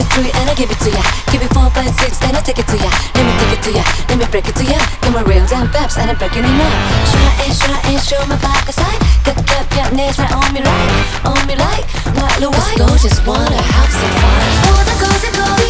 it to you and I give it to ya. Give it four, five, six, then I take it to ya. Let me take it to ya, let me break it to ya. Give my real down, babs, and I'm breaking it now. Try and try and show my back aside. Cut up your nails right on me, right? On me, like, what, look, why? Cause just wanna have some fun. All the girls and girls.